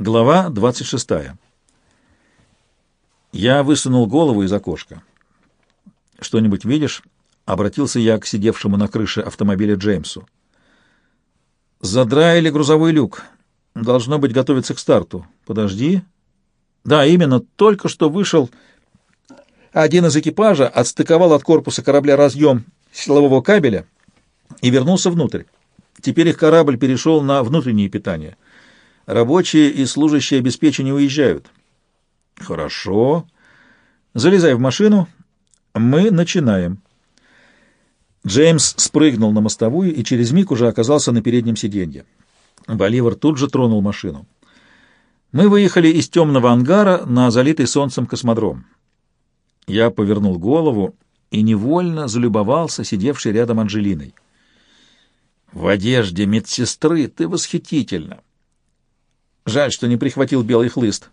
Глава 26. Я высунул голову из окошка. «Что-нибудь видишь?» — обратился я к сидевшему на крыше автомобиля Джеймсу. «Задраили грузовой люк. Должно быть, готовится к старту. Подожди». «Да, именно, только что вышел один из экипажа, отстыковал от корпуса корабля разъем силового кабеля и вернулся внутрь. Теперь их корабль перешел на внутреннее питание». Рабочие и служащие обеспечения уезжают. Хорошо. Залезай в машину. Мы начинаем. Джеймс спрыгнул на мостовую и через миг уже оказался на переднем сиденье. Боливар тут же тронул машину. Мы выехали из темного ангара на залитый солнцем космодром. Я повернул голову и невольно залюбовался сидевшей рядом Анжелиной. «В одежде медсестры ты восхитительна. Жаль, что не прихватил белый хлыст.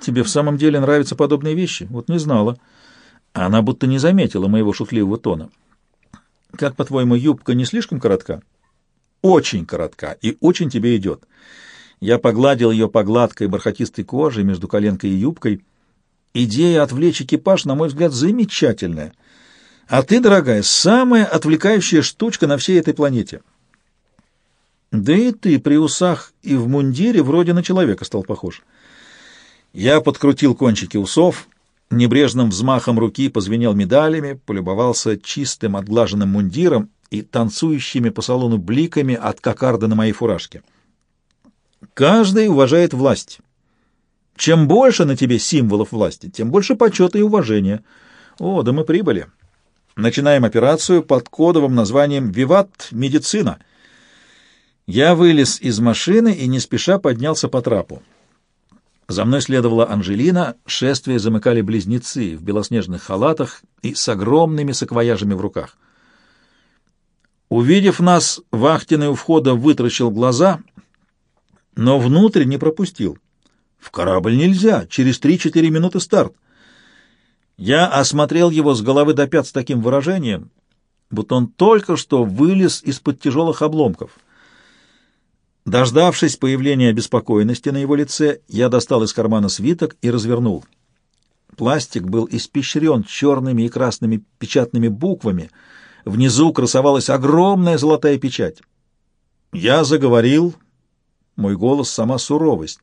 Тебе в самом деле нравятся подобные вещи? Вот не знала. Она будто не заметила моего шутливого тона. Как, по-твоему, юбка не слишком коротка? Очень коротка и очень тебе идет. Я погладил ее по гладкой бархатистой коже между коленкой и юбкой. Идея отвлечь экипаж, на мой взгляд, замечательная. А ты, дорогая, самая отвлекающая штучка на всей этой планете. Да и ты при усах и в мундире вроде на человека стал похож. Я подкрутил кончики усов, небрежным взмахом руки позвенел медалями, полюбовался чистым отглаженным мундиром и танцующими по салону бликами от кокарда на моей фуражке. Каждый уважает власть. Чем больше на тебе символов власти, тем больше почета и уважения. О, да мы прибыли. Начинаем операцию под кодовым названием «Виват Медицина». Я вылез из машины и не спеша поднялся по трапу. За мной следовала Анжелина, шествие замыкали близнецы в белоснежных халатах и с огромными саквояжами в руках. Увидев нас, вахтенный у входа вытращил глаза, но внутрь не пропустил. В корабль нельзя, через три-четыре минуты старт. Я осмотрел его с головы до пят с таким выражением, будто он только что вылез из-под тяжелых обломков — Дождавшись появления обеспокоенности на его лице, я достал из кармана свиток и развернул. Пластик был испещрен черными и красными печатными буквами. Внизу красовалась огромная золотая печать. Я заговорил, мой голос — сама суровость.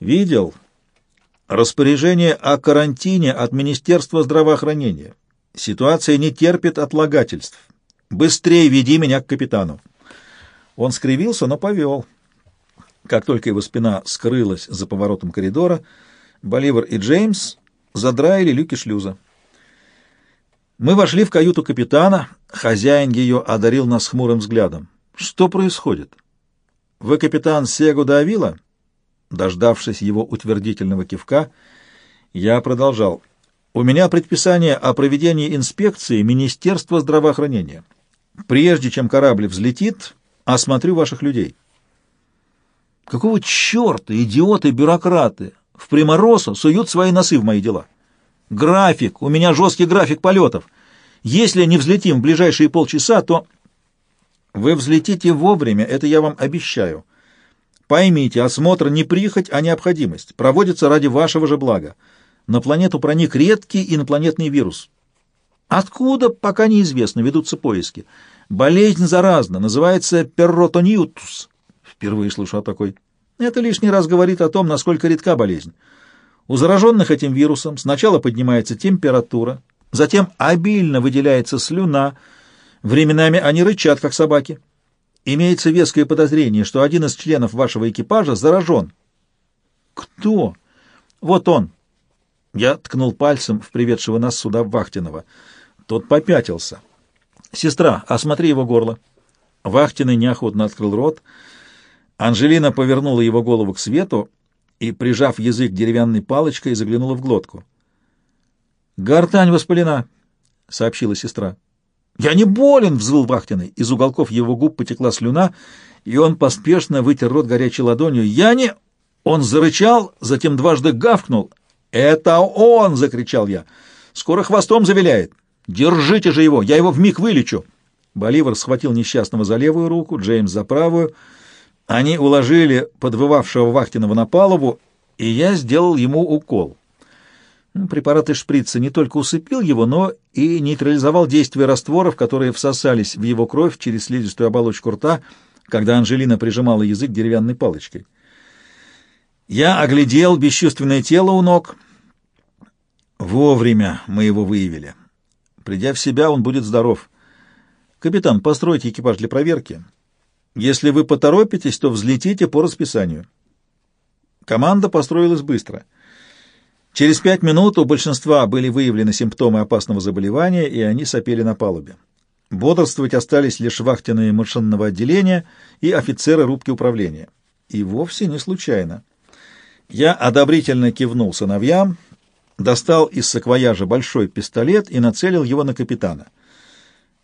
Видел распоряжение о карантине от Министерства здравоохранения. Ситуация не терпит отлагательств. Быстрее веди меня к капитану. Он скривился, но повел. Как только его спина скрылась за поворотом коридора, Боливар и Джеймс задраили люки шлюза. Мы вошли в каюту капитана, хозяин ее одарил нас хмурым взглядом. «Что происходит? Вы капитан Сегу Давила?» Дождавшись его утвердительного кивка, я продолжал. «У меня предписание о проведении инспекции Министерства здравоохранения. Прежде чем корабль взлетит, осмотрю ваших людей. Какого черта идиоты-бюрократы в Приморосо суют свои носы в мои дела? График, у меня жесткий график полетов. Если не взлетим в ближайшие полчаса, то... Вы взлетите вовремя, это я вам обещаю. Поймите, осмотр не прихоть, а необходимость. Проводится ради вашего же блага. На планету проник редкий инопланетный вирус. Откуда, пока неизвестно, ведутся поиски. Болезнь заразна, называется перротониутус. Впервые слышу о такой. Это лишний раз говорит о том, насколько редка болезнь. У зараженных этим вирусом сначала поднимается температура, затем обильно выделяется слюна, временами они рычат, как собаки. Имеется веское подозрение, что один из членов вашего экипажа заражен. Кто? Вот он. Я ткнул пальцем в приведшего нас сюда Вахтинова. Тот попятился. «Сестра, осмотри его горло». Вахтенный неохотно открыл рот. Анжелина повернула его голову к свету и, прижав язык деревянной палочкой, заглянула в глотку. «Гортань воспалена», — сообщила сестра. «Я не болен!» — взвыл Вахтенный. Из уголков его губ потекла слюна, и он поспешно вытер рот горячей ладонью. «Я не...» Он зарычал, затем дважды гавкнул. «Это он!» — закричал я. «Скоро хвостом завиляет!» «Держите же его! Я его вмиг вылечу!» Боливар схватил несчастного за левую руку, Джеймс за правую. Они уложили подвывавшего Вахтинова на палубу, и я сделал ему укол. Ну, препарат из шприца не только усыпил его, но и нейтрализовал действие растворов, которые всосались в его кровь через слизистую оболочку рта, когда Анжелина прижимала язык деревянной палочкой. Я оглядел бесчувственное тело у ног. Вовремя мы его выявили. Придя в себя, он будет здоров. Капитан, постройте экипаж для проверки. Если вы поторопитесь, то взлетите по расписанию. Команда построилась быстро. Через пять минут у большинства были выявлены симптомы опасного заболевания, и они сопели на палубе. Бодрствовать остались лишь вахтенные машинного отделения и офицеры рубки управления. И вовсе не случайно. Я одобрительно кивнул сыновьям, достал из саквояжа большой пистолет и нацелил его на капитана.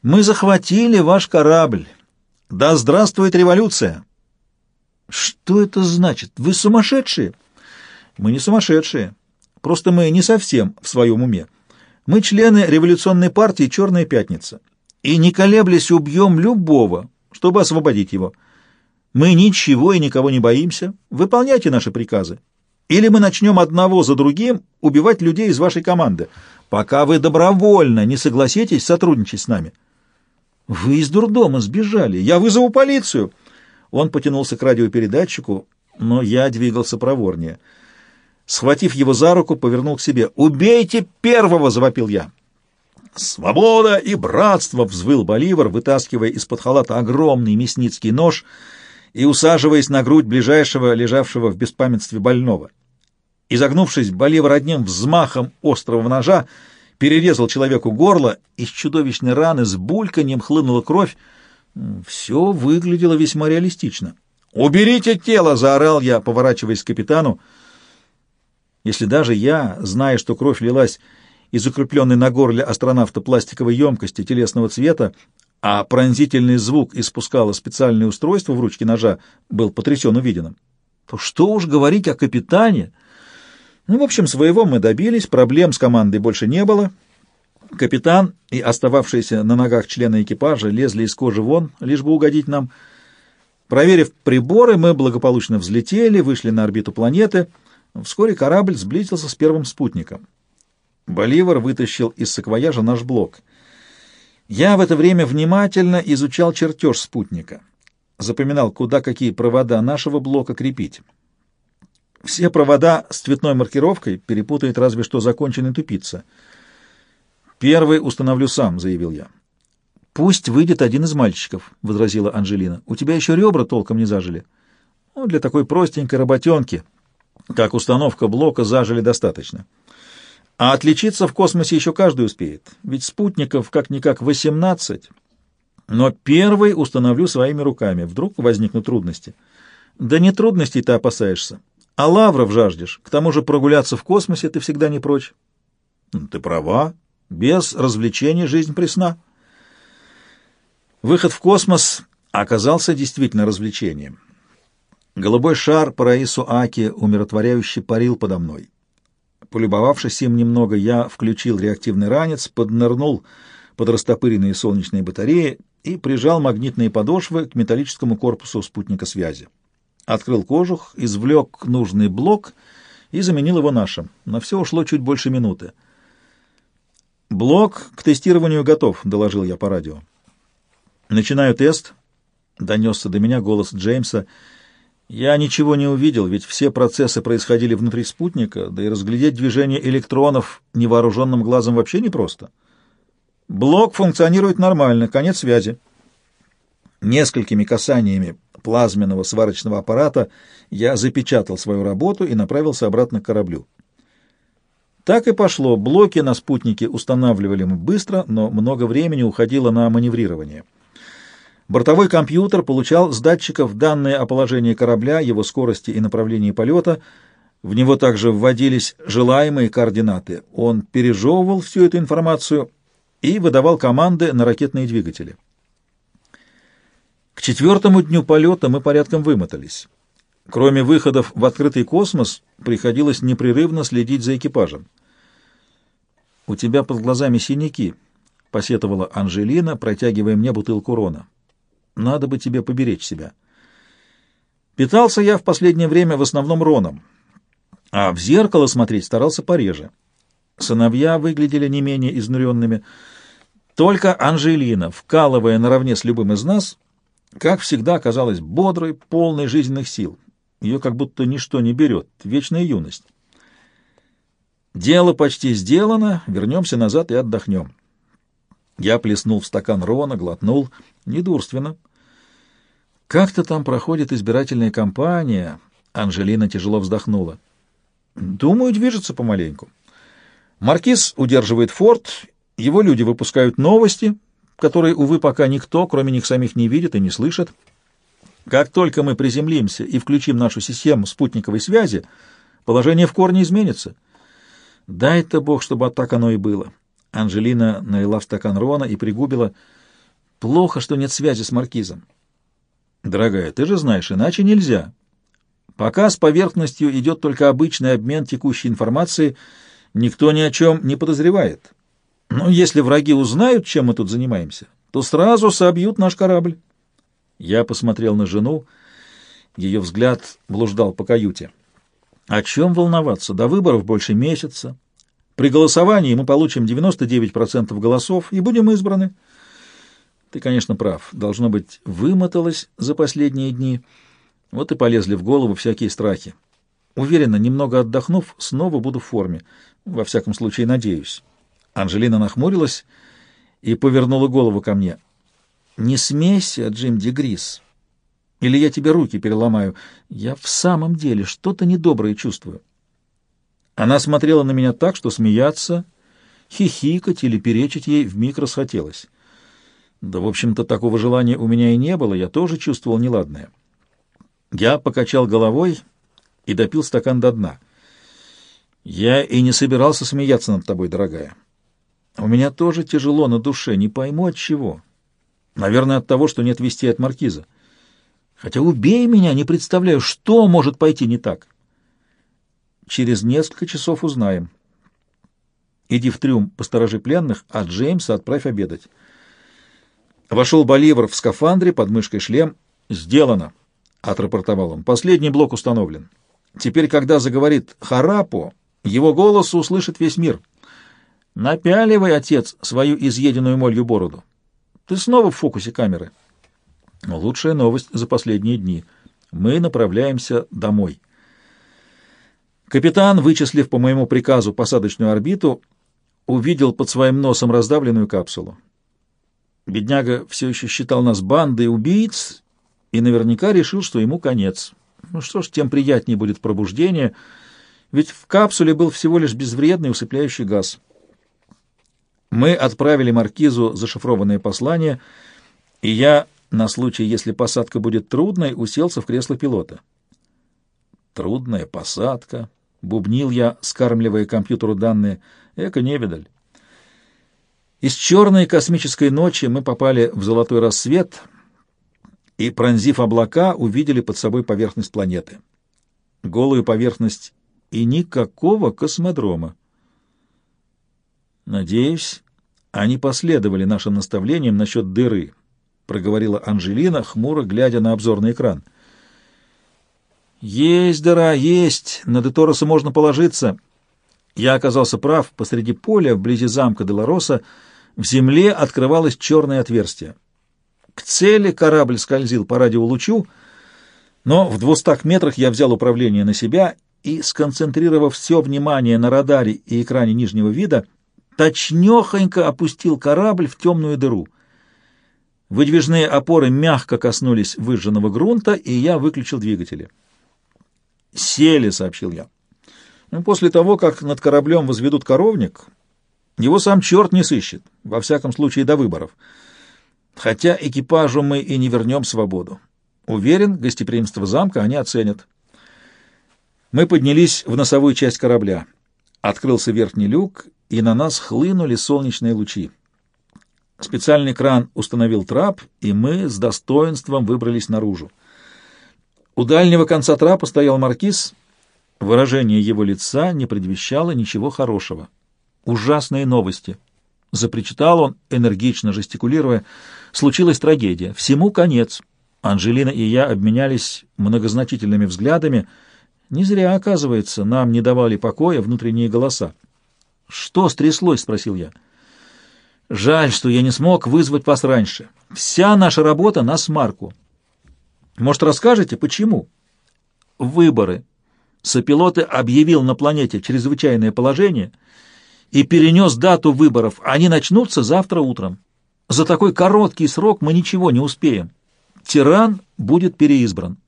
«Мы захватили ваш корабль!» Да здравствует революция! Что это значит? Вы сумасшедшие? Мы не сумасшедшие. Просто мы не совсем в своем уме. Мы члены революционной партии «Черная пятница». И не колеблясь убьем любого, чтобы освободить его. Мы ничего и никого не боимся. Выполняйте наши приказы. Или мы начнем одного за другим убивать людей из вашей команды, пока вы добровольно не согласитесь сотрудничать с нами. «Вы из дурдома сбежали! Я вызову полицию!» Он потянулся к радиопередатчику, но я двигался проворнее. Схватив его за руку, повернул к себе. «Убейте первого!» — завопил я. «Свобода и братство!» — взвыл Боливар, вытаскивая из-под халата огромный мясницкий нож и усаживаясь на грудь ближайшего, лежавшего в беспамятстве больного. Изогнувшись, Боливар одним взмахом острого ножа перерезал человеку горло, из чудовищной раны с бульканьем хлынула кровь. Все выглядело весьма реалистично. «Уберите тело!» — заорал я, поворачиваясь к капитану. Если даже я, зная, что кровь лилась из укрепленной на горле астронавта пластиковой емкости телесного цвета, а пронзительный звук испускало специальное устройство в ручке ножа, был потрясен увиденным, то что уж говорить о капитане — ну, в общем, своего мы добились, проблем с командой больше не было. Капитан и остававшиеся на ногах члены экипажа лезли из кожи вон, лишь бы угодить нам. Проверив приборы, мы благополучно взлетели, вышли на орбиту планеты. Вскоре корабль сблизился с первым спутником. Боливар вытащил из саквояжа наш блок. Я в это время внимательно изучал чертеж спутника. Запоминал, куда какие провода нашего блока крепить. Все провода с цветной маркировкой перепутает разве что законченный тупица. «Первый установлю сам», — заявил я. «Пусть выйдет один из мальчиков», — возразила Анжелина. «У тебя еще ребра толком не зажили». «Ну, для такой простенькой работенки, как установка блока, зажили достаточно». А отличиться в космосе еще каждый успеет, ведь спутников как-никак 18. Но первый установлю своими руками, вдруг возникнут трудности. Да не трудностей ты опасаешься, а лавров жаждешь. К тому же прогуляться в космосе ты всегда не прочь. Ты права. Без развлечений жизнь пресна. Выход в космос оказался действительно развлечением. Голубой шар по Раису Аки умиротворяюще парил подо мной. Полюбовавшись им немного, я включил реактивный ранец, поднырнул под растопыренные солнечные батареи и прижал магнитные подошвы к металлическому корпусу спутника связи открыл кожух, извлек нужный блок и заменил его нашим. На все ушло чуть больше минуты. «Блок к тестированию готов», — доложил я по радио. «Начинаю тест», — донесся до меня голос Джеймса. «Я ничего не увидел, ведь все процессы происходили внутри спутника, да и разглядеть движение электронов невооруженным глазом вообще непросто. Блок функционирует нормально, конец связи». Несколькими касаниями плазменного сварочного аппарата я запечатал свою работу и направился обратно к кораблю. Так и пошло. Блоки на спутнике устанавливали мы быстро, но много времени уходило на маневрирование. Бортовой компьютер получал с датчиков данные о положении корабля, его скорости и направлении полета. В него также вводились желаемые координаты. Он пережевывал всю эту информацию и выдавал команды на ракетные двигатели. К четвертому дню полета мы порядком вымотались. Кроме выходов в открытый космос, приходилось непрерывно следить за экипажем. «У тебя под глазами синяки», — посетовала Анжелина, протягивая мне бутылку рона. «Надо бы тебе поберечь себя». Питался я в последнее время в основном роном, а в зеркало смотреть старался пореже. Сыновья выглядели не менее изнуренными. Только Анжелина, вкалывая наравне с любым из нас, как всегда оказалась бодрой, полной жизненных сил. Ее как будто ничто не берет, вечная юность. Дело почти сделано, вернемся назад и отдохнем. Я плеснул в стакан Рона, глотнул. Недурственно. Как-то там проходит избирательная кампания. Анжелина тяжело вздохнула. Думаю, движется помаленьку. Маркиз удерживает форт, его люди выпускают новости, которые, увы, пока никто, кроме них самих, не видит и не слышит. Как только мы приземлимся и включим нашу систему спутниковой связи, положение в корне изменится. Дай-то Бог, чтобы так оно и было. Анжелина налила в стакан Рона и пригубила. Плохо, что нет связи с маркизом. Дорогая, ты же знаешь, иначе нельзя. Пока с поверхностью идет только обычный обмен текущей информацией, никто ни о чем не подозревает. Но если враги узнают, чем мы тут занимаемся, то сразу собьют наш корабль. Я посмотрел на жену. Ее взгляд блуждал по каюте. О чем волноваться? До выборов больше месяца. При голосовании мы получим 99% голосов и будем избраны. Ты, конечно, прав. Должно быть, вымоталась за последние дни. Вот и полезли в голову всякие страхи. Уверена, немного отдохнув, снова буду в форме. Во всяком случае, надеюсь. Анжелина нахмурилась и повернула голову ко мне. «Не смейся, Джим Дегрис, или я тебе руки переломаю. Я в самом деле что-то недоброе чувствую». Она смотрела на меня так, что смеяться, хихикать или перечить ей вмиг расхотелось. Да, в общем-то, такого желания у меня и не было, я тоже чувствовал неладное. Я покачал головой и допил стакан до дна. Я и не собирался смеяться над тобой, дорогая. У меня тоже тяжело на душе, не пойму от чего. Наверное, от того, что нет вести от маркиза. Хотя убей меня, не представляю, что может пойти не так. Через несколько часов узнаем. Иди в трюм, посторожи пленных, а Джеймса отправь обедать. Вошел Боливар в скафандре, под мышкой шлем. «Сделано», — отрапортовал он. «Последний блок установлен. Теперь, когда заговорит Харапо, его голос услышит весь мир». Напяливай, отец, свою изъеденную молью бороду. Ты снова в фокусе камеры. Лучшая новость за последние дни. Мы направляемся домой. Капитан, вычислив по моему приказу посадочную орбиту, увидел под своим носом раздавленную капсулу. Бедняга все еще считал нас бандой убийц и наверняка решил, что ему конец. Ну что ж, тем приятнее будет пробуждение, ведь в капсуле был всего лишь безвредный усыпляющий газ. Мы отправили маркизу зашифрованное послание, и я, на случай, если посадка будет трудной, уселся в кресло пилота. Трудная посадка, бубнил я, скармливая компьютеру данные. Эко-невидаль. Из черной космической ночи мы попали в золотой рассвет и, пронзив облака, увидели под собой поверхность планеты. Голую поверхность и никакого космодрома. «Надеюсь, они последовали нашим наставлениям насчет дыры», — проговорила Анжелина, хмуро глядя на обзорный экран. «Есть дыра, есть. На Детороса можно положиться». Я оказался прав. Посреди поля, вблизи замка Делароса, в земле открывалось черное отверстие. К цели корабль скользил по радиолучу, но в двухстах метрах я взял управление на себя и, сконцентрировав все внимание на радаре и экране нижнего вида, точнёхонько опустил корабль в темную дыру. Выдвижные опоры мягко коснулись выжженного грунта, и я выключил двигатели. «Сели», — сообщил я. Ну, «После того, как над кораблем возведут коровник, его сам черт не сыщет, во всяком случае до выборов. Хотя экипажу мы и не вернем свободу. Уверен, гостеприимство замка они оценят». Мы поднялись в носовую часть корабля. Открылся верхний люк, и на нас хлынули солнечные лучи. Специальный кран установил трап, и мы с достоинством выбрались наружу. У дальнего конца трапа стоял маркиз. Выражение его лица не предвещало ничего хорошего. «Ужасные новости!» Запричитал он, энергично жестикулируя. «Случилась трагедия. Всему конец. Анжелина и я обменялись многозначительными взглядами. Не зря, оказывается, нам не давали покоя внутренние голоса. «Что стряслось?» — спросил я. «Жаль, что я не смог вызвать вас раньше. Вся наша работа на смарку. Может, расскажете, почему?» «Выборы. Сопилоты объявил на планете чрезвычайное положение и перенес дату выборов. Они начнутся завтра утром. За такой короткий срок мы ничего не успеем. Тиран будет переизбран.